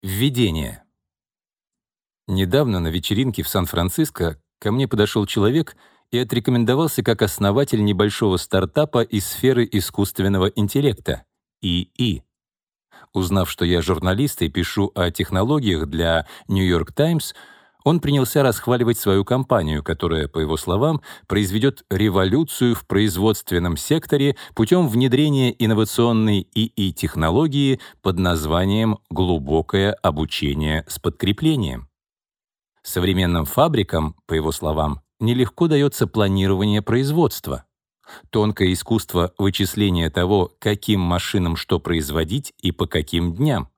Введение. Недавно на вечеринке в Сан-Франциско ко мне подошел человек и отрекомендовался как основатель небольшого стартапа из сферы искусственного интеллекта — ИИ. Узнав, что я журналист и пишу о технологиях для York Times, он принялся расхваливать свою компанию, которая, по его словам, произведет революцию в производственном секторе путем внедрения инновационной ИИ-технологии под названием «глубокое обучение с подкреплением». Современным фабрикам, по его словам, нелегко дается планирование производства. Тонкое искусство вычисления того, каким машинам что производить и по каким дням.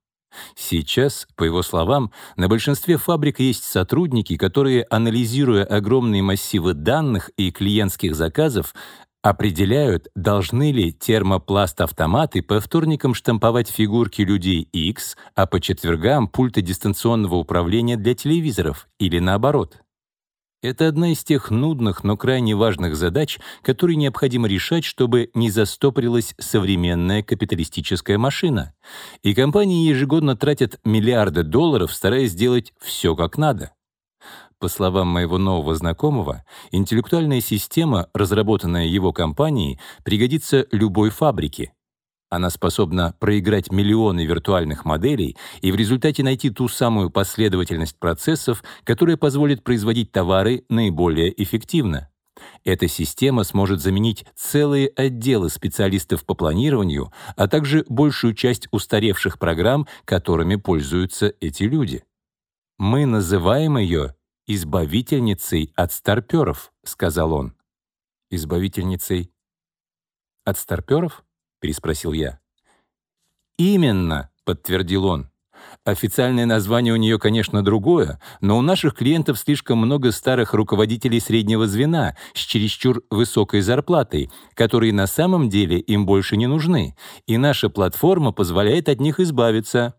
Сейчас, по его словам, на большинстве фабрик есть сотрудники, которые, анализируя огромные массивы данных и клиентских заказов, определяют, должны ли термопласт-автоматы по вторникам штамповать фигурки людей X, а по четвергам — пульты дистанционного управления для телевизоров, или наоборот. Это одна из тех нудных, но крайне важных задач, которые необходимо решать, чтобы не застопорилась современная капиталистическая машина. И компании ежегодно тратят миллиарды долларов, стараясь сделать все как надо. По словам моего нового знакомого, интеллектуальная система, разработанная его компанией, пригодится любой фабрике, она способна проиграть миллионы виртуальных моделей и в результате найти ту самую последовательность процессов, которая позволит производить товары наиболее эффективно. Эта система сможет заменить целые отделы специалистов по планированию, а также большую часть устаревших программ, которыми пользуются эти люди. «Мы называем ее избавительницей от старперов», — сказал он. «Избавительницей от старперов?» — переспросил я. «Именно», — подтвердил он. Официальное название у нее, конечно, другое, но у наших клиентов слишком много старых руководителей среднего звена с чересчур высокой зарплатой, которые на самом деле им больше не нужны, и наша платформа позволяет от них избавиться.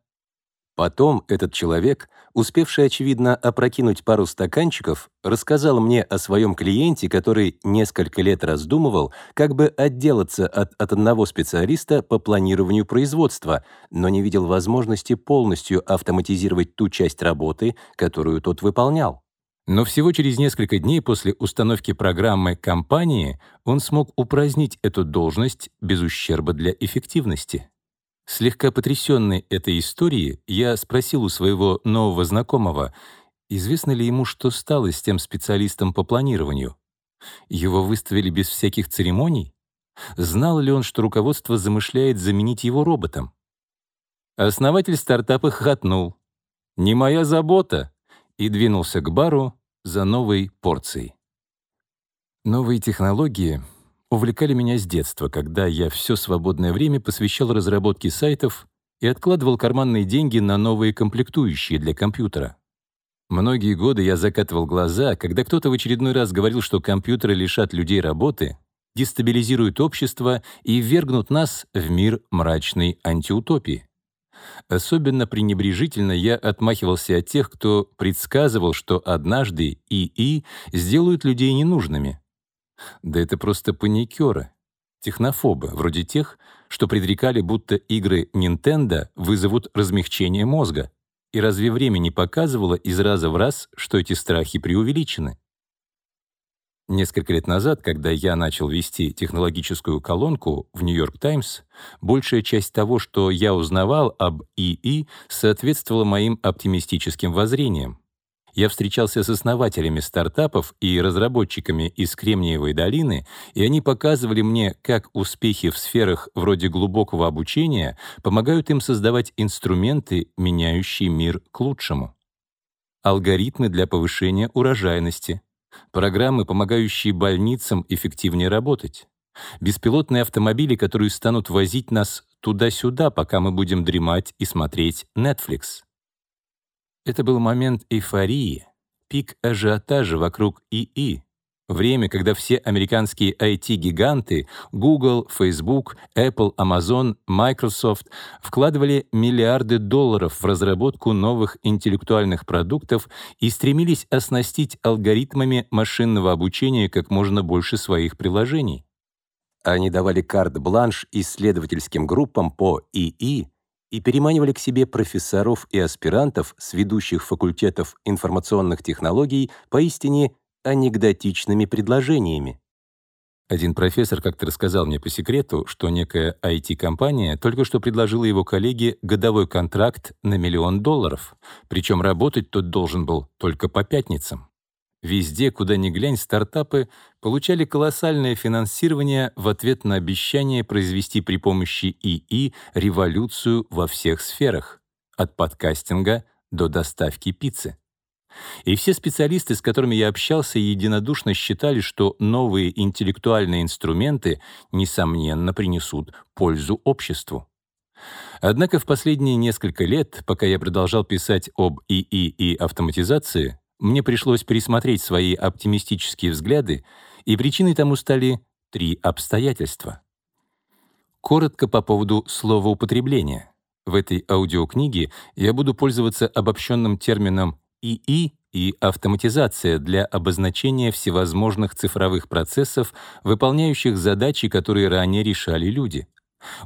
Потом этот человек, успевший, очевидно, опрокинуть пару стаканчиков, рассказал мне о своем клиенте, который несколько лет раздумывал, как бы отделаться от, от одного специалиста по планированию производства, но не видел возможности полностью автоматизировать ту часть работы, которую тот выполнял. Но всего через несколько дней после установки программы компании он смог упразднить эту должность без ущерба для эффективности. Слегка потрясенный этой историей, я спросил у своего нового знакомого, известно ли ему, что стало с тем специалистом по планированию. Его выставили без всяких церемоний? Знал ли он, что руководство замышляет заменить его роботом? Основатель стартапа хохотнул. «Не моя забота!» и двинулся к бару за новой порцией. Новые технологии увлекали меня с детства, когда я все свободное время посвящал разработке сайтов и откладывал карманные деньги на новые комплектующие для компьютера. Многие годы я закатывал глаза, когда кто-то в очередной раз говорил, что компьютеры лишат людей работы, дестабилизируют общество и ввергнут нас в мир мрачной антиутопии. Особенно пренебрежительно я отмахивался от тех, кто предсказывал, что однажды ИИ сделают людей ненужными, да это просто паникеры, технофобы, вроде тех, что предрекали, будто игры Nintendo вызовут размягчение мозга. И разве время не показывало из раза в раз, что эти страхи преувеличены? Несколько лет назад, когда я начал вести технологическую колонку в York Times, большая часть того, что я узнавал об ИИ, соответствовала моим оптимистическим воззрениям. Я встречался с основателями стартапов и разработчиками из Кремниевой долины, и они показывали мне, как успехи в сферах вроде глубокого обучения помогают им создавать инструменты, меняющие мир к лучшему. Алгоритмы для повышения урожайности, программы, помогающие больницам эффективнее работать, беспилотные автомобили, которые станут возить нас туда-сюда, пока мы будем дремать и смотреть Netflix. Это был момент эйфории, пик ажиотажа вокруг ИИ, время, когда все американские IT-гиганты Google, Facebook, Apple, Amazon, Microsoft вкладывали миллиарды долларов в разработку новых интеллектуальных продуктов и стремились оснастить алгоритмами машинного обучения как можно больше своих приложений. Они давали карт-бланш исследовательским группам по ИИ и переманивали к себе профессоров и аспирантов с ведущих факультетов информационных технологий поистине анекдотичными предложениями. Один профессор как-то рассказал мне по секрету, что некая IT-компания только что предложила его коллеге годовой контракт на миллион долларов, причем работать тот должен был только по пятницам. Везде, куда ни глянь, стартапы получали колоссальное финансирование в ответ на обещание произвести при помощи ИИ революцию во всех сферах, от подкастинга до доставки пиццы. И все специалисты, с которыми я общался, единодушно считали, что новые интеллектуальные инструменты, несомненно, принесут пользу обществу. Однако в последние несколько лет, пока я продолжал писать об ИИ и автоматизации, мне пришлось пересмотреть свои оптимистические взгляды, и причиной тому стали три обстоятельства. Коротко по поводу словоупотребления. В этой аудиокниге я буду пользоваться обобщенным термином ИИ и автоматизация для обозначения всевозможных цифровых процессов, выполняющих задачи, которые ранее решали люди —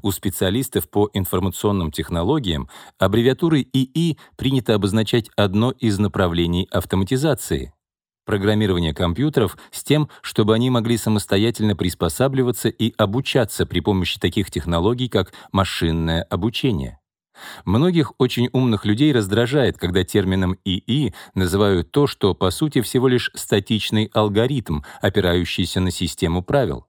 у специалистов по информационным технологиям аббревиатурой ИИ принято обозначать одно из направлений автоматизации — программирование компьютеров с тем, чтобы они могли самостоятельно приспосабливаться и обучаться при помощи таких технологий, как машинное обучение. Многих очень умных людей раздражает, когда термином ИИ называют то, что по сути всего лишь статичный алгоритм, опирающийся на систему правил.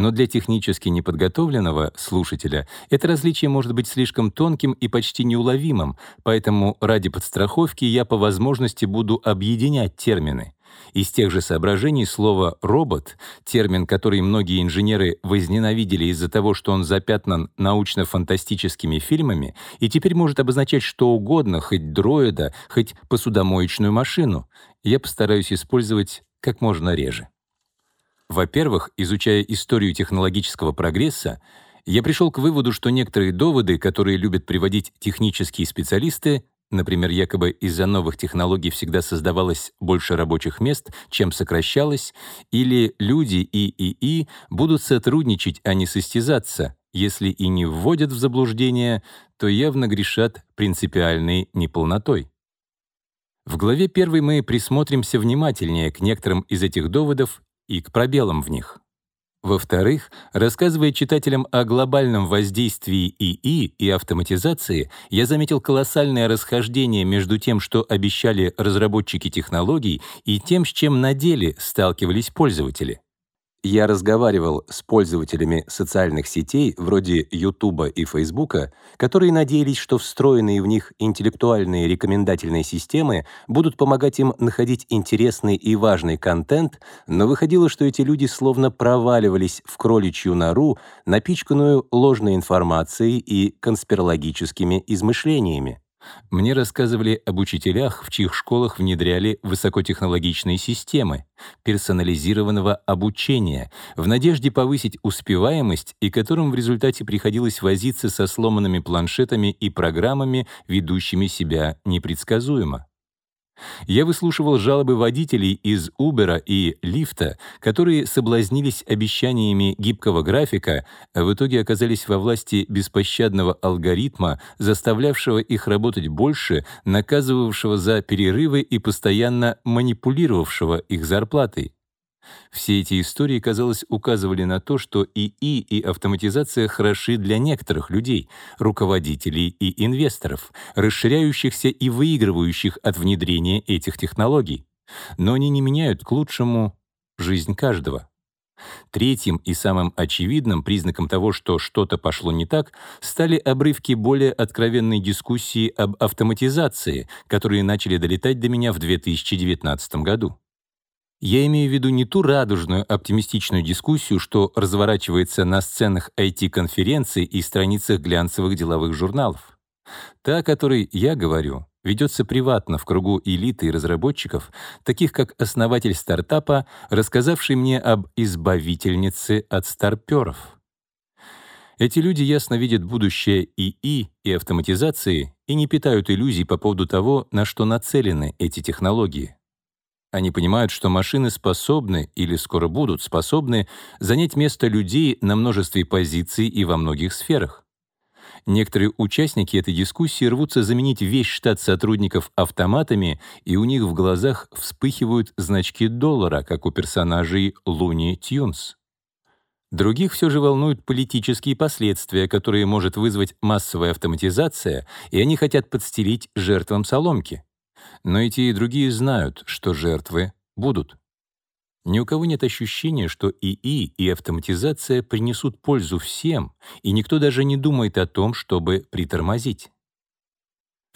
Но для технически неподготовленного слушателя это различие может быть слишком тонким и почти неуловимым, поэтому ради подстраховки я по возможности буду объединять термины. Из тех же соображений слово «робот», термин, который многие инженеры возненавидели из-за того, что он запятнан научно-фантастическими фильмами, и теперь может обозначать что угодно, хоть дроида, хоть посудомоечную машину, я постараюсь использовать как можно реже. Во-первых, изучая историю технологического прогресса, я пришел к выводу, что некоторые доводы, которые любят приводить технические специалисты, например, якобы из-за новых технологий всегда создавалось больше рабочих мест, чем сокращалось, или люди и ИИ будут сотрудничать, а не состязаться, если и не вводят в заблуждение, то явно грешат принципиальной неполнотой. В главе 1 мы присмотримся внимательнее к некоторым из этих доводов и к пробелам в них. Во-вторых, рассказывая читателям о глобальном воздействии ИИ и автоматизации, я заметил колоссальное расхождение между тем, что обещали разработчики технологий, и тем, с чем на деле сталкивались пользователи. Я разговаривал с пользователями социальных сетей вроде YouTube и Facebook, которые надеялись, что встроенные в них интеллектуальные рекомендательные системы будут помогать им находить интересный и важный контент, но выходило, что эти люди словно проваливались в кроличью нору, напичканную ложной информацией и конспирологическими измышлениями. Мне рассказывали об учителях, в чьих школах внедряли высокотехнологичные системы персонализированного обучения в надежде повысить успеваемость и которым в результате приходилось возиться со сломанными планшетами и программами, ведущими себя непредсказуемо. Я выслушивал жалобы водителей из Uber и лифта, которые соблазнились обещаниями гибкого графика, а в итоге оказались во власти беспощадного алгоритма, заставлявшего их работать больше, наказывавшего за перерывы и постоянно манипулировавшего их зарплатой. Все эти истории, казалось, указывали на то, что ИИ и автоматизация хороши для некоторых людей, руководителей и инвесторов, расширяющихся и выигрывающих от внедрения этих технологий. Но они не меняют к лучшему жизнь каждого. Третьим и самым очевидным признаком того, что что-то пошло не так, стали обрывки более откровенной дискуссии об автоматизации, которые начали долетать до меня в 2019 году. Я имею в виду не ту радужную, оптимистичную дискуссию, что разворачивается на сценах IT-конференций и страницах глянцевых деловых журналов. Та, о которой я говорю, ведется приватно в кругу элиты и разработчиков, таких как основатель стартапа, рассказавший мне об избавительнице от старперов. Эти люди ясно видят будущее ИИ и автоматизации и не питают иллюзий по поводу того, на что нацелены эти технологии. Они понимают, что машины способны или скоро будут способны занять место людей на множестве позиций и во многих сферах. Некоторые участники этой дискуссии рвутся заменить весь штат сотрудников автоматами, и у них в глазах вспыхивают значки доллара, как у персонажей Луни Тюнс. Других все же волнуют политические последствия, которые может вызвать массовая автоматизация, и они хотят подстелить жертвам соломки. Но и те, и другие знают, что жертвы будут. Ни у кого нет ощущения, что ИИ и автоматизация принесут пользу всем, и никто даже не думает о том, чтобы притормозить.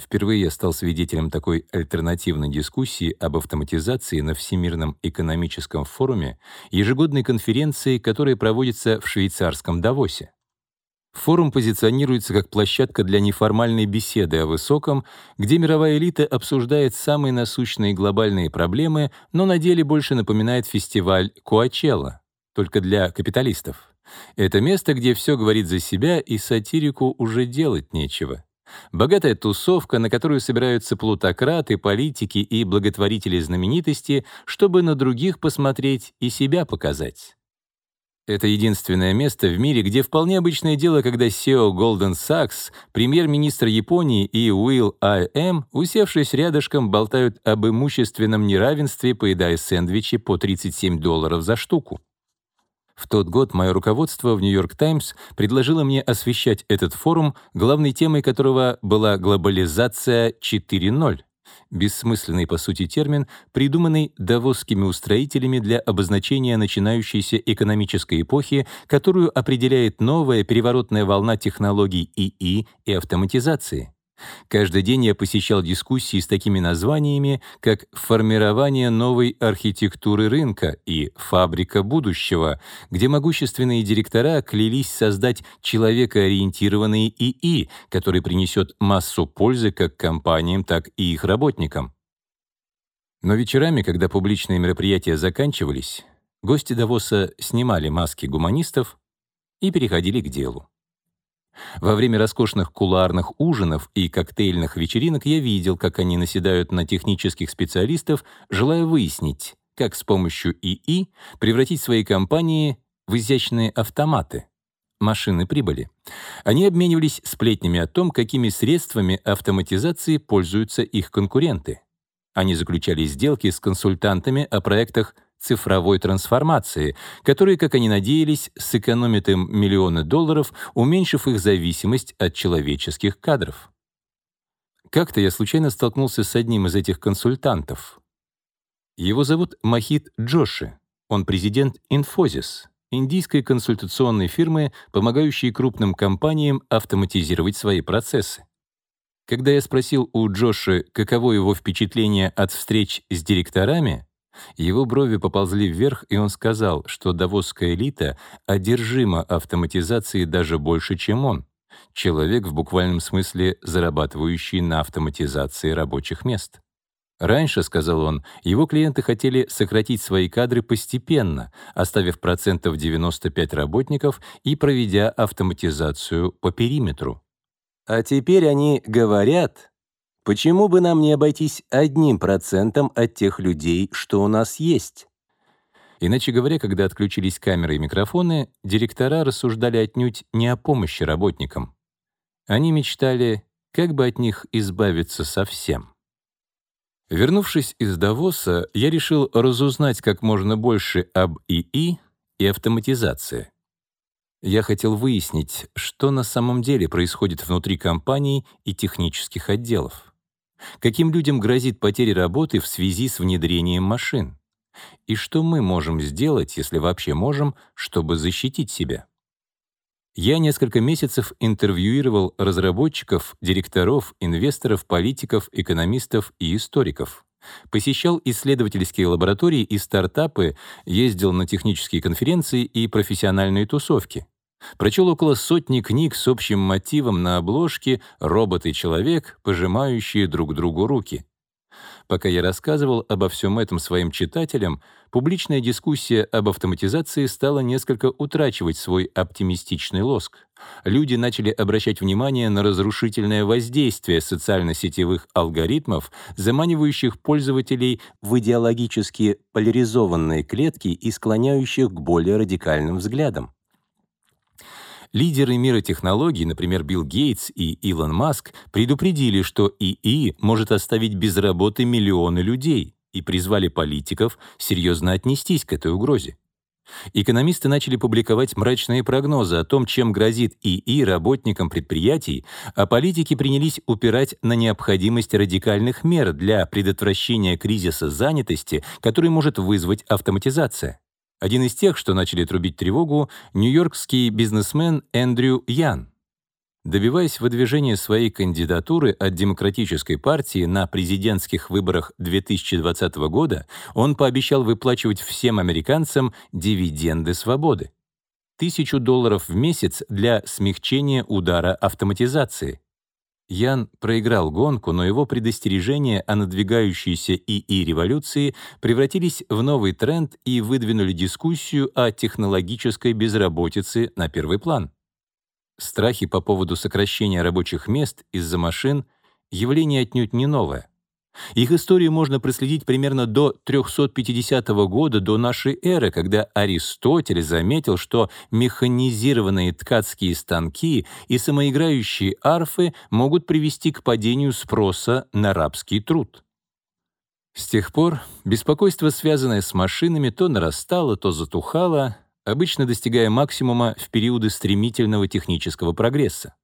Впервые я стал свидетелем такой альтернативной дискуссии об автоматизации на Всемирном экономическом форуме, ежегодной конференции, которая проводится в швейцарском Давосе. Форум позиционируется как площадка для неформальной беседы о высоком, где мировая элита обсуждает самые насущные глобальные проблемы, но на деле больше напоминает фестиваль Коачелла, только для капиталистов. Это место, где все говорит за себя, и сатирику уже делать нечего. Богатая тусовка, на которую собираются плутократы, политики и благотворители знаменитости, чтобы на других посмотреть и себя показать. Это единственное место в мире, где вполне обычное дело, когда SEO Golden Sachs, премьер-министр Японии и Уилл I.M., усевшись рядышком, болтают об имущественном неравенстве, поедая сэндвичи по 37 долларов за штуку. В тот год мое руководство в «Нью-Йорк Таймс» предложило мне освещать этот форум, главной темой которого была глобализация 4.0 бессмысленный по сути термин, придуманный давосскими устроителями для обозначения начинающейся экономической эпохи, которую определяет новая переворотная волна технологий ИИ и автоматизации. Каждый день я посещал дискуссии с такими названиями, как «Формирование новой архитектуры рынка» и «Фабрика будущего», где могущественные директора клялись создать человекоориентированный ИИ, который принесет массу пользы как компаниям, так и их работникам. Но вечерами, когда публичные мероприятия заканчивались, гости Давоса снимали маски гуманистов и переходили к делу. Во время роскошных кулуарных ужинов и коктейльных вечеринок я видел, как они наседают на технических специалистов, желая выяснить, как с помощью ИИ превратить свои компании в изящные автоматы, машины прибыли. Они обменивались сплетнями о том, какими средствами автоматизации пользуются их конкуренты. Они заключали сделки с консультантами о проектах цифровой трансформации, которые, как они надеялись, сэкономят им миллионы долларов, уменьшив их зависимость от человеческих кадров. Как-то я случайно столкнулся с одним из этих консультантов. Его зовут Махит Джоши. Он президент Infosys, индийской консультационной фирмы, помогающей крупным компаниям автоматизировать свои процессы. Когда я спросил у Джоши, каково его впечатление от встреч с директорами, его брови поползли вверх, и он сказал, что давосская элита одержима автоматизацией даже больше, чем он. Человек в буквальном смысле зарабатывающий на автоматизации рабочих мест. Раньше, сказал он, его клиенты хотели сократить свои кадры постепенно, оставив процентов 95 работников и проведя автоматизацию по периметру. А теперь они говорят, Почему бы нам не обойтись одним процентом от тех людей, что у нас есть? Иначе говоря, когда отключились камеры и микрофоны, директора рассуждали отнюдь не о помощи работникам. Они мечтали, как бы от них избавиться совсем. Вернувшись из Давоса, я решил разузнать как можно больше об ИИ и автоматизации. Я хотел выяснить, что на самом деле происходит внутри компаний и технических отделов. Каким людям грозит потеря работы в связи с внедрением машин? И что мы можем сделать, если вообще можем, чтобы защитить себя? Я несколько месяцев интервьюировал разработчиков, директоров, инвесторов, политиков, экономистов и историков. Посещал исследовательские лаборатории и стартапы, ездил на технические конференции и профессиональные тусовки. Прочел около сотни книг с общим мотивом на обложке «Робот и человек, пожимающие друг другу руки». Пока я рассказывал обо всем этом своим читателям, публичная дискуссия об автоматизации стала несколько утрачивать свой оптимистичный лоск. Люди начали обращать внимание на разрушительное воздействие социально-сетевых алгоритмов, заманивающих пользователей в идеологически поляризованные клетки и склоняющих к более радикальным взглядам. Лидеры мира технологий, например, Билл Гейтс и Илон Маск, предупредили, что ИИ может оставить без работы миллионы людей и призвали политиков серьезно отнестись к этой угрозе. Экономисты начали публиковать мрачные прогнозы о том, чем грозит ИИ работникам предприятий, а политики принялись упирать на необходимость радикальных мер для предотвращения кризиса занятости, который может вызвать автоматизация. Один из тех, что начали трубить тревогу, нью-йоркский бизнесмен Эндрю Ян. Добиваясь выдвижения своей кандидатуры от Демократической партии на президентских выборах 2020 года, он пообещал выплачивать всем американцам дивиденды свободы. Тысячу долларов в месяц для смягчения удара автоматизации. Ян проиграл гонку, но его предостережения о надвигающейся ИИ-революции превратились в новый тренд и выдвинули дискуссию о технологической безработице на первый план. Страхи по поводу сокращения рабочих мест из-за машин — явление отнюдь не новое. Их историю можно проследить примерно до 350 года до нашей эры, когда Аристотель заметил, что механизированные ткацкие станки и самоиграющие арфы могут привести к падению спроса на рабский труд. С тех пор беспокойство, связанное с машинами, то нарастало, то затухало, обычно достигая максимума в периоды стремительного технического прогресса.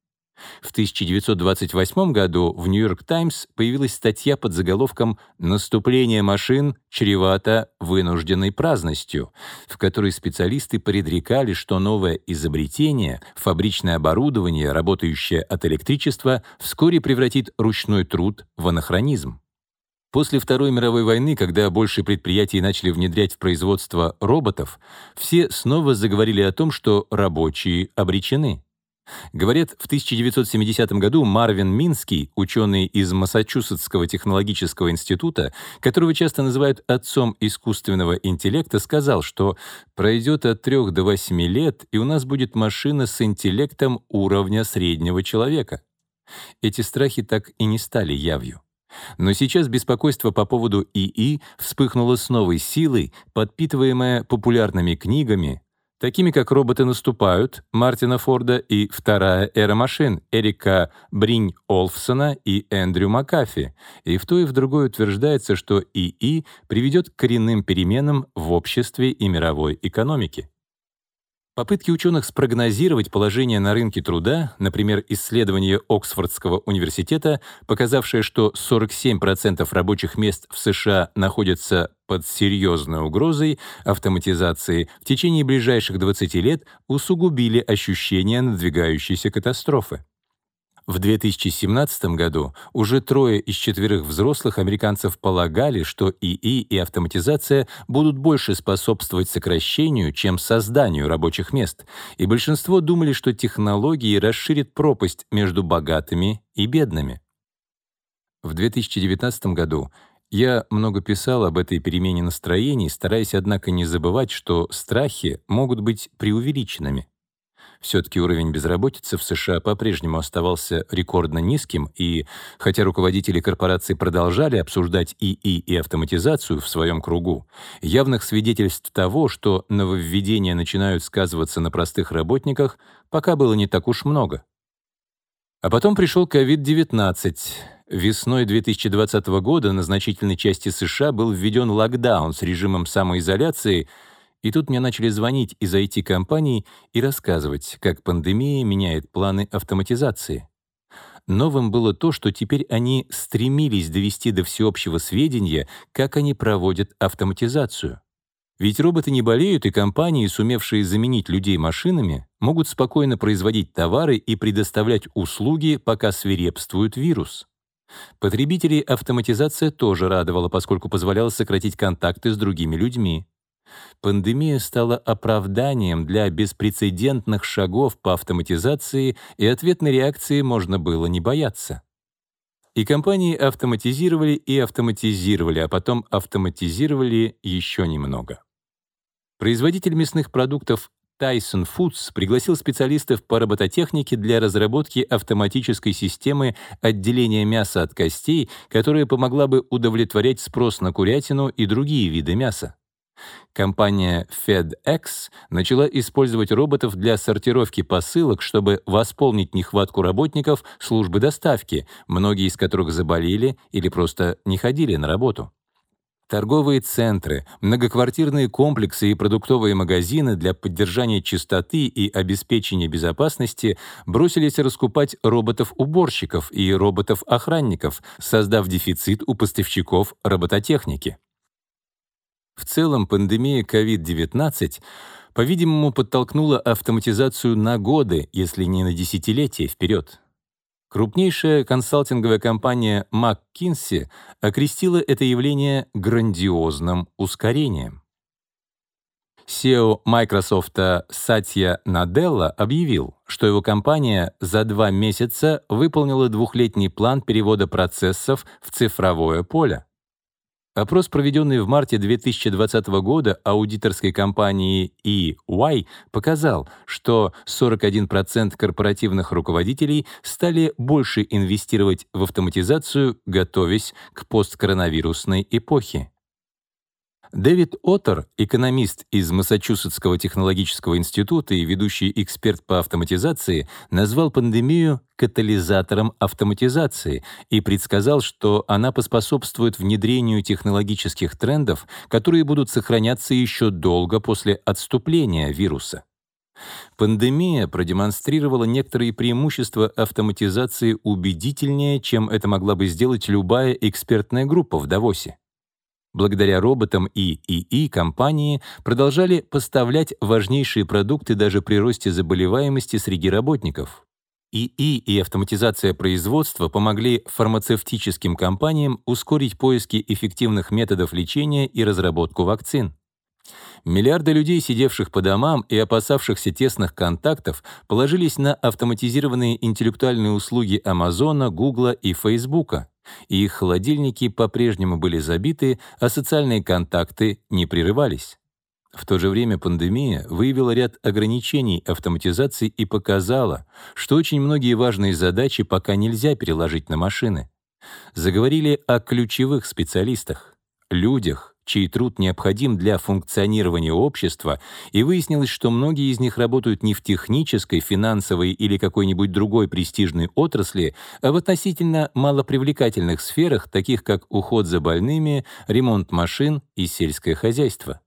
В 1928 году в «Нью-Йорк Таймс» появилась статья под заголовком «Наступление машин чревато вынужденной праздностью», в которой специалисты предрекали, что новое изобретение, фабричное оборудование, работающее от электричества, вскоре превратит ручной труд в анахронизм. После Второй мировой войны, когда больше предприятий начали внедрять в производство роботов, все снова заговорили о том, что рабочие обречены. Говорят, в 1970 году Марвин Минский, ученый из Массачусетского технологического института, которого часто называют отцом искусственного интеллекта, сказал, что пройдет от 3 до 8 лет, и у нас будет машина с интеллектом уровня среднего человека. Эти страхи так и не стали явью. Но сейчас беспокойство по поводу ИИ вспыхнуло с новой силой, подпитываемое популярными книгами, такими как «Роботы наступают» Мартина Форда и «Вторая эра машин» Эрика Бринь Олфсона и Эндрю Макафи, и в то и в другое утверждается, что ИИ приведет к коренным переменам в обществе и мировой экономике. Попытки ученых спрогнозировать положение на рынке труда, например, исследование Оксфордского университета, показавшее, что 47% рабочих мест в США находятся под серьезной угрозой автоматизации, в течение ближайших 20 лет усугубили ощущение надвигающейся катастрофы. В 2017 году уже трое из четверых взрослых американцев полагали, что ИИ и автоматизация будут больше способствовать сокращению, чем созданию рабочих мест, и большинство думали, что технологии расширят пропасть между богатыми и бедными. В 2019 году я много писал об этой перемене настроений, стараясь, однако, не забывать, что страхи могут быть преувеличенными. Все-таки уровень безработицы в США по-прежнему оставался рекордно низким, и хотя руководители корпораций продолжали обсуждать ИИ и автоматизацию в своем кругу, явных свидетельств того, что нововведения начинают сказываться на простых работниках, пока было не так уж много. А потом пришел COVID-19. Весной 2020 года на значительной части США был введен локдаун с режимом самоизоляции — и тут мне начали звонить из IT-компаний и рассказывать, как пандемия меняет планы автоматизации. Новым было то, что теперь они стремились довести до всеобщего сведения, как они проводят автоматизацию. Ведь роботы не болеют, и компании, сумевшие заменить людей машинами, могут спокойно производить товары и предоставлять услуги, пока свирепствует вирус. Потребителей автоматизация тоже радовала, поскольку позволяла сократить контакты с другими людьми. Пандемия стала оправданием для беспрецедентных шагов по автоматизации, и ответной реакции можно было не бояться. И компании автоматизировали и автоматизировали, а потом автоматизировали еще немного. Производитель мясных продуктов Tyson Foods пригласил специалистов по робототехнике для разработки автоматической системы отделения мяса от костей, которая помогла бы удовлетворять спрос на курятину и другие виды мяса. Компания FedEx начала использовать роботов для сортировки посылок, чтобы восполнить нехватку работников службы доставки, многие из которых заболели или просто не ходили на работу. Торговые центры, многоквартирные комплексы и продуктовые магазины для поддержания чистоты и обеспечения безопасности бросились раскупать роботов-уборщиков и роботов-охранников, создав дефицит у поставщиков робототехники. В целом, пандемия COVID-19, по-видимому, подтолкнула автоматизацию на годы, если не на десятилетия вперед. Крупнейшая консалтинговая компания McKinsey окрестила это явление грандиозным ускорением. SEO Microsoft Сатья Наделла объявил, что его компания за два месяца выполнила двухлетний план перевода процессов в цифровое поле. Опрос, проведенный в марте 2020 года аудиторской компанией EY, показал, что 41% корпоративных руководителей стали больше инвестировать в автоматизацию, готовясь к посткоронавирусной эпохе. Дэвид Оттер, экономист из Массачусетского технологического института и ведущий эксперт по автоматизации, назвал пандемию катализатором автоматизации и предсказал, что она поспособствует внедрению технологических трендов, которые будут сохраняться еще долго после отступления вируса. Пандемия продемонстрировала некоторые преимущества автоматизации убедительнее, чем это могла бы сделать любая экспертная группа в Давосе. Благодаря роботам и ИИ компании продолжали поставлять важнейшие продукты даже при росте заболеваемости среди работников. ИИ и автоматизация производства помогли фармацевтическим компаниям ускорить поиски эффективных методов лечения и разработку вакцин. Миллиарды людей, сидевших по домам и опасавшихся тесных контактов, положились на автоматизированные интеллектуальные услуги Амазона, Гугла и Фейсбука их холодильники по-прежнему были забиты, а социальные контакты не прерывались. В то же время пандемия выявила ряд ограничений автоматизации и показала, что очень многие важные задачи пока нельзя переложить на машины. Заговорили о ключевых специалистах, людях, чей труд необходим для функционирования общества, и выяснилось, что многие из них работают не в технической, финансовой или какой-нибудь другой престижной отрасли, а в относительно малопривлекательных сферах, таких как уход за больными, ремонт машин и сельское хозяйство.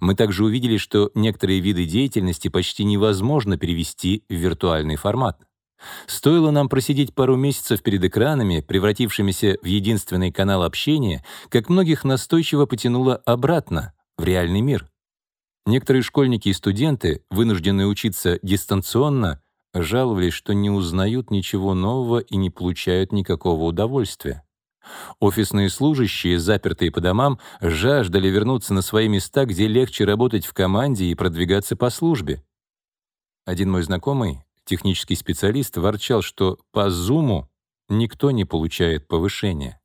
Мы также увидели, что некоторые виды деятельности почти невозможно перевести в виртуальный формат. Стоило нам просидеть пару месяцев перед экранами, превратившимися в единственный канал общения, как многих настойчиво потянуло обратно, в реальный мир. Некоторые школьники и студенты, вынужденные учиться дистанционно, жаловались, что не узнают ничего нового и не получают никакого удовольствия. Офисные служащие, запертые по домам, жаждали вернуться на свои места, где легче работать в команде и продвигаться по службе. Один мой знакомый, Технический специалист ворчал, что по Зуму никто не получает повышения.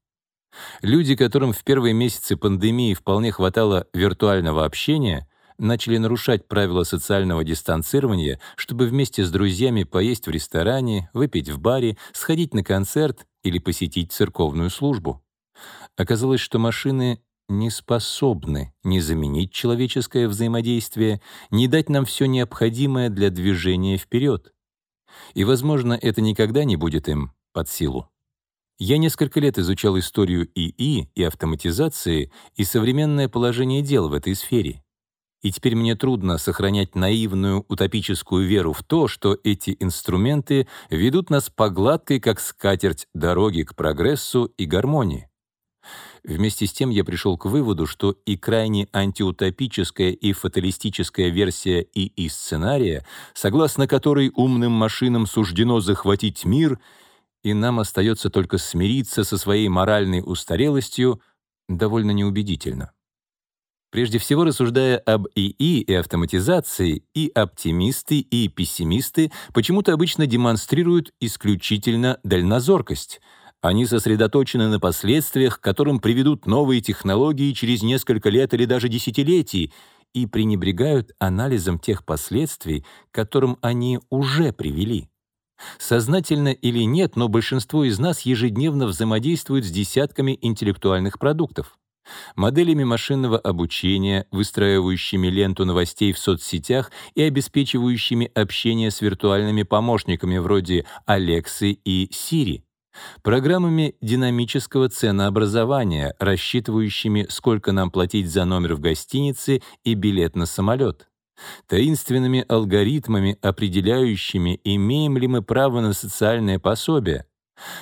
Люди, которым в первые месяцы пандемии вполне хватало виртуального общения, начали нарушать правила социального дистанцирования, чтобы вместе с друзьями поесть в ресторане, выпить в баре, сходить на концерт или посетить церковную службу. Оказалось, что машины не способны ни заменить человеческое взаимодействие, ни дать нам все необходимое для движения вперед и, возможно, это никогда не будет им под силу. Я несколько лет изучал историю ИИ и автоматизации и современное положение дел в этой сфере. И теперь мне трудно сохранять наивную утопическую веру в то, что эти инструменты ведут нас по гладкой, как скатерть, дороги к прогрессу и гармонии. Вместе с тем я пришел к выводу, что и крайне антиутопическая и фаталистическая версия ИИ-сценария, согласно которой умным машинам суждено захватить мир, и нам остается только смириться со своей моральной устарелостью, довольно неубедительно. Прежде всего, рассуждая об ИИ и автоматизации, и оптимисты, и пессимисты почему-то обычно демонстрируют исключительно дальнозоркость — они сосредоточены на последствиях, к которым приведут новые технологии через несколько лет или даже десятилетий, и пренебрегают анализом тех последствий, к которым они уже привели. Сознательно или нет, но большинство из нас ежедневно взаимодействует с десятками интеллектуальных продуктов. моделями машинного обучения, выстраивающими ленту новостей в соцсетях и обеспечивающими общение с виртуальными помощниками вроде Алексы и Siri, программами динамического ценообразования, рассчитывающими, сколько нам платить за номер в гостинице и билет на самолет, таинственными алгоритмами, определяющими, имеем ли мы право на социальное пособие,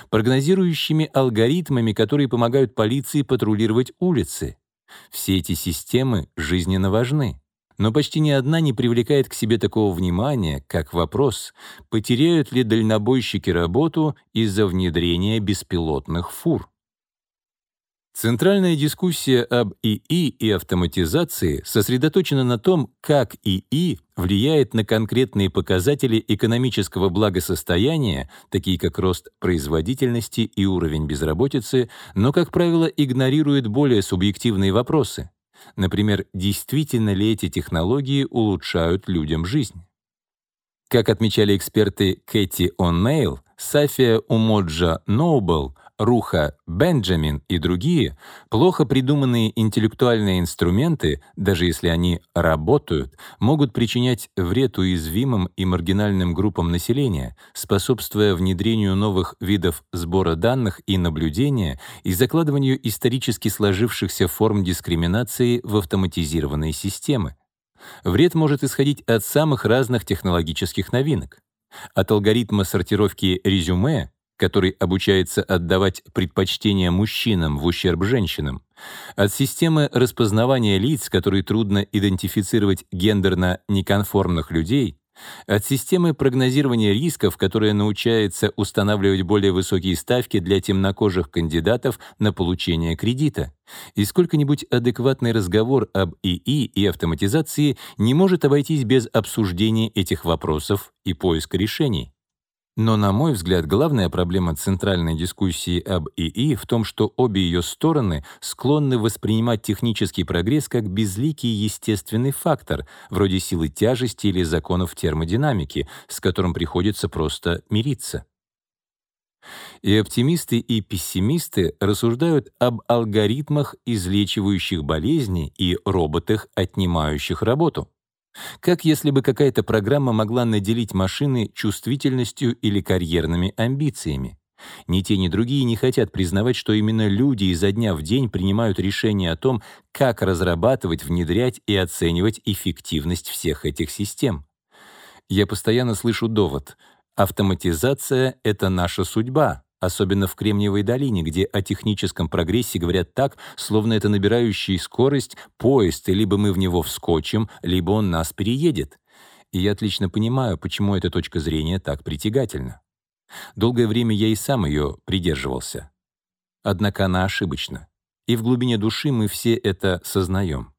прогнозирующими алгоритмами, которые помогают полиции патрулировать улицы. Все эти системы жизненно важны. Но почти ни одна не привлекает к себе такого внимания, как вопрос, потеряют ли дальнобойщики работу из-за внедрения беспилотных фур. Центральная дискуссия об ИИ и автоматизации сосредоточена на том, как ИИ влияет на конкретные показатели экономического благосостояния, такие как рост производительности и уровень безработицы, но, как правило, игнорирует более субъективные вопросы. Например, действительно ли эти технологии улучшают людям жизнь? Как отмечали эксперты Кэти О'Нейл, Сафия Умоджа Ноубл, Руха Бенджамин и другие, плохо придуманные интеллектуальные инструменты, даже если они работают, могут причинять вред уязвимым и маргинальным группам населения, способствуя внедрению новых видов сбора данных и наблюдения и закладыванию исторически сложившихся форм дискриминации в автоматизированные системы. Вред может исходить от самых разных технологических новинок. От алгоритма сортировки резюме, который обучается отдавать предпочтение мужчинам в ущерб женщинам, от системы распознавания лиц, которые трудно идентифицировать гендерно неконформных людей, от системы прогнозирования рисков, которая научается устанавливать более высокие ставки для темнокожих кандидатов на получение кредита. И сколько-нибудь адекватный разговор об ИИ и автоматизации не может обойтись без обсуждения этих вопросов и поиска решений. Но, на мой взгляд, главная проблема центральной дискуссии об ИИ в том, что обе ее стороны склонны воспринимать технический прогресс как безликий естественный фактор, вроде силы тяжести или законов термодинамики, с которым приходится просто мириться. И оптимисты, и пессимисты рассуждают об алгоритмах, излечивающих болезни, и роботах, отнимающих работу. Как если бы какая-то программа могла наделить машины чувствительностью или карьерными амбициями. Ни те, ни другие не хотят признавать, что именно люди изо дня в день принимают решение о том, как разрабатывать, внедрять и оценивать эффективность всех этих систем. Я постоянно слышу довод «автоматизация — это наша судьба», особенно в Кремниевой долине, где о техническом прогрессе говорят так, словно это набирающий скорость поезд, и либо мы в него вскочим, либо он нас переедет. И я отлично понимаю, почему эта точка зрения так притягательна. Долгое время я и сам ее придерживался. Однако она ошибочна. И в глубине души мы все это сознаем.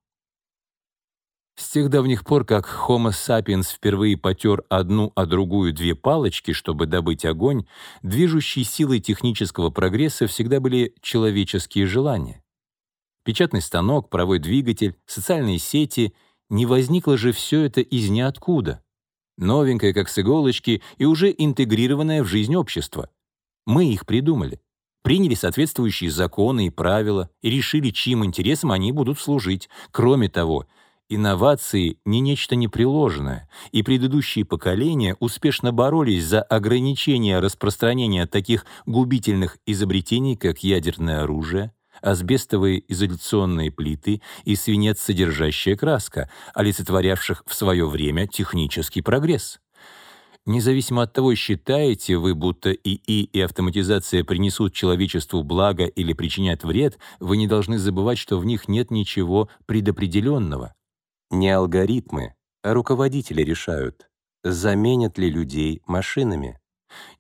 С тех давних пор, как Homo sapiens впервые потер одну, а другую две палочки, чтобы добыть огонь, движущей силой технического прогресса всегда были человеческие желания. Печатный станок, паровой двигатель, социальные сети — не возникло же все это из ниоткуда. Новенькое, как с иголочки, и уже интегрированное в жизнь общества. Мы их придумали приняли соответствующие законы и правила и решили, чьим интересам они будут служить. Кроме того, Инновации — не нечто непреложное, и предыдущие поколения успешно боролись за ограничение распространения таких губительных изобретений, как ядерное оружие, асбестовые изоляционные плиты и свинец содержащая краска, олицетворявших в свое время технический прогресс. Независимо от того, считаете вы, будто ИИ и автоматизация принесут человечеству благо или причинят вред, вы не должны забывать, что в них нет ничего предопределенного. Не алгоритмы, а руководители решают, заменят ли людей машинами.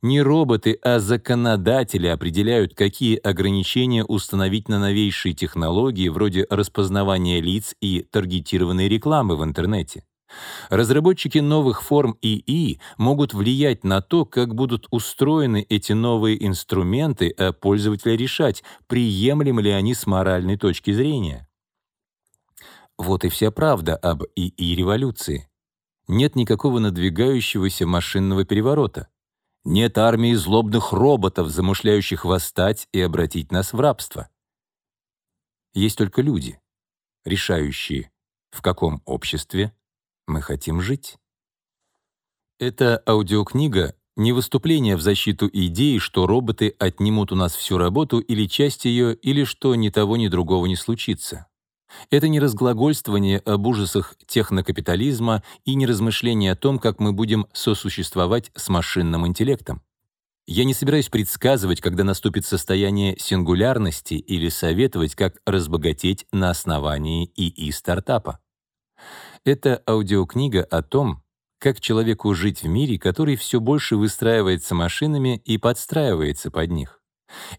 Не роботы, а законодатели определяют, какие ограничения установить на новейшие технологии вроде распознавания лиц и таргетированной рекламы в интернете. Разработчики новых форм ИИ могут влиять на то, как будут устроены эти новые инструменты, а пользователи решать, приемлемы ли они с моральной точки зрения. Вот и вся правда об ИИ-революции. Нет никакого надвигающегося машинного переворота. Нет армии злобных роботов, замышляющих восстать и обратить нас в рабство. Есть только люди, решающие, в каком обществе мы хотим жить. Эта аудиокнига — не выступление в защиту идеи, что роботы отнимут у нас всю работу или часть ее, или что ни того, ни другого не случится. Это не разглагольствование об ужасах технокапитализма и не размышление о том, как мы будем сосуществовать с машинным интеллектом. Я не собираюсь предсказывать, когда наступит состояние сингулярности или советовать, как разбогатеть на основании ИИ-стартапа. Это аудиокнига о том, как человеку жить в мире, который все больше выстраивается машинами и подстраивается под них.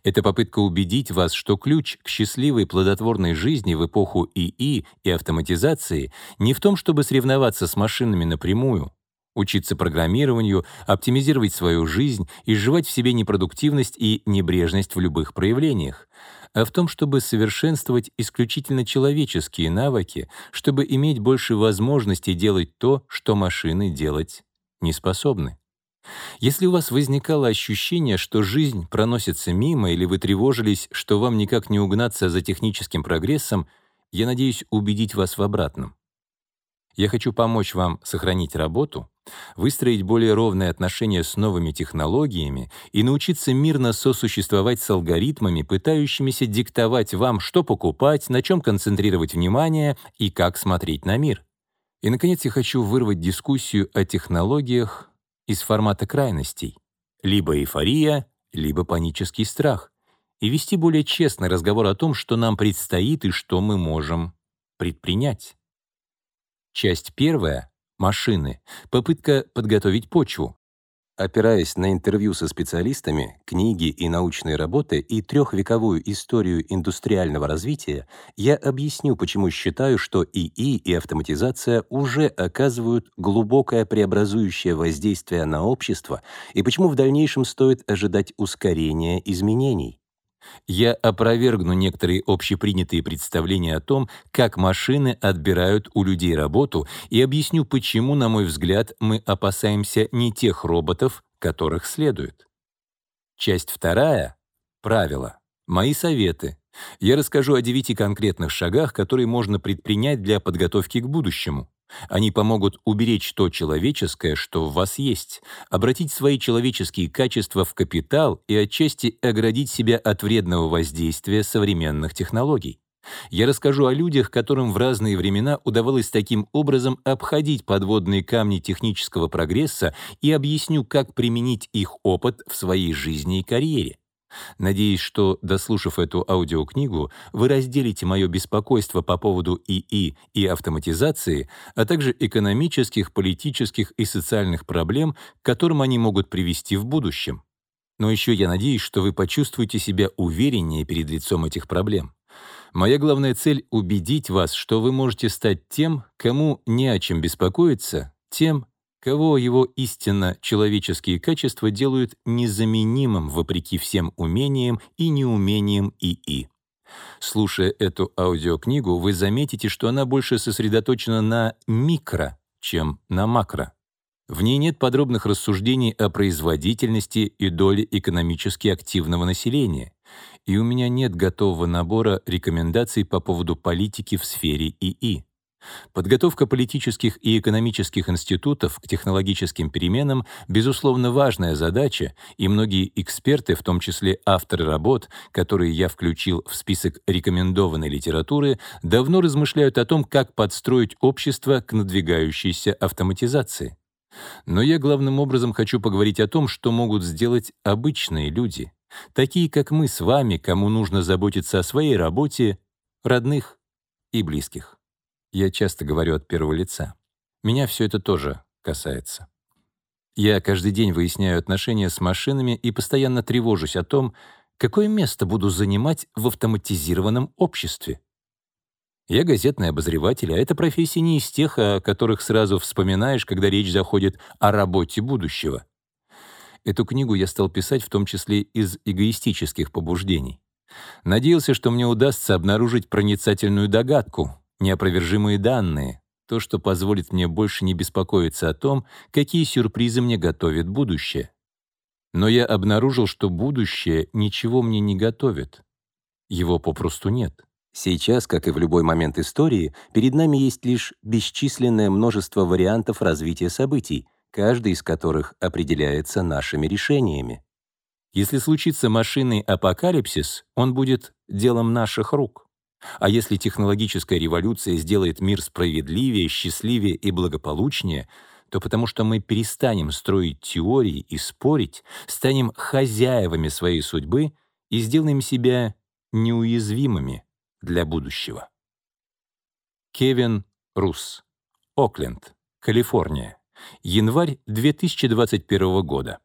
Это попытка убедить вас, что ключ к счастливой плодотворной жизни в эпоху ИИ и автоматизации не в том, чтобы соревноваться с машинами напрямую, учиться программированию, оптимизировать свою жизнь, изживать в себе непродуктивность и небрежность в любых проявлениях, а в том, чтобы совершенствовать исключительно человеческие навыки, чтобы иметь больше возможностей делать то, что машины делать не способны. Если у вас возникало ощущение, что жизнь проносится мимо, или вы тревожились, что вам никак не угнаться за техническим прогрессом, я надеюсь убедить вас в обратном. Я хочу помочь вам сохранить работу, выстроить более ровные отношения с новыми технологиями и научиться мирно сосуществовать с алгоритмами, пытающимися диктовать вам, что покупать, на чем концентрировать внимание и как смотреть на мир. И, наконец, я хочу вырвать дискуссию о технологиях из формата крайностей. Либо эйфория, либо панический страх. И вести более честный разговор о том, что нам предстоит и что мы можем предпринять. Часть первая машины, попытка подготовить почву. Опираясь на интервью со специалистами, книги и научные работы и трехвековую историю индустриального развития, я объясню, почему считаю, что ИИ и автоматизация уже оказывают глубокое преобразующее воздействие на общество и почему в дальнейшем стоит ожидать ускорения изменений. Я опровергну некоторые общепринятые представления о том, как машины отбирают у людей работу, и объясню, почему, на мой взгляд, мы опасаемся не тех роботов, которых следует. Часть вторая — правила. Мои советы. Я расскажу о девяти конкретных шагах, которые можно предпринять для подготовки к будущему. Они помогут уберечь то человеческое, что в вас есть, обратить свои человеческие качества в капитал и отчасти оградить себя от вредного воздействия современных технологий. Я расскажу о людях, которым в разные времена удавалось таким образом обходить подводные камни технического прогресса и объясню, как применить их опыт в своей жизни и карьере. Надеюсь, что, дослушав эту аудиокнигу, вы разделите мое беспокойство по поводу ИИ и автоматизации, а также экономических, политических и социальных проблем, к которым они могут привести в будущем. Но еще я надеюсь, что вы почувствуете себя увереннее перед лицом этих проблем. Моя главная цель — убедить вас, что вы можете стать тем, кому не о чем беспокоиться, тем, кого его истинно человеческие качества делают незаменимым вопреки всем умениям и неумениям ИИ. Слушая эту аудиокнигу, вы заметите, что она больше сосредоточена на микро, чем на макро. В ней нет подробных рассуждений о производительности и доле экономически активного населения. И у меня нет готового набора рекомендаций по поводу политики в сфере ИИ. Подготовка политических и экономических институтов к технологическим переменам — безусловно важная задача, и многие эксперты, в том числе авторы работ, которые я включил в список рекомендованной литературы, давно размышляют о том, как подстроить общество к надвигающейся автоматизации. Но я главным образом хочу поговорить о том, что могут сделать обычные люди, такие как мы с вами, кому нужно заботиться о своей работе, родных и близких. Я часто говорю от первого лица. Меня все это тоже касается. Я каждый день выясняю отношения с машинами и постоянно тревожусь о том, какое место буду занимать в автоматизированном обществе. Я газетный обозреватель, а эта профессия не из тех, о которых сразу вспоминаешь, когда речь заходит о работе будущего. Эту книгу я стал писать в том числе из эгоистических побуждений. Надеялся, что мне удастся обнаружить проницательную догадку, неопровержимые данные, то, что позволит мне больше не беспокоиться о том, какие сюрпризы мне готовит будущее. Но я обнаружил, что будущее ничего мне не готовит. Его попросту нет. Сейчас, как и в любой момент истории, перед нами есть лишь бесчисленное множество вариантов развития событий, каждый из которых определяется нашими решениями. Если случится машинный апокалипсис, он будет делом наших рук. А если технологическая революция сделает мир справедливее, счастливее и благополучнее, то потому что мы перестанем строить теории и спорить, станем хозяевами своей судьбы и сделаем себя неуязвимыми для будущего. Кевин Рус. Окленд, Калифорния. Январь 2021 года.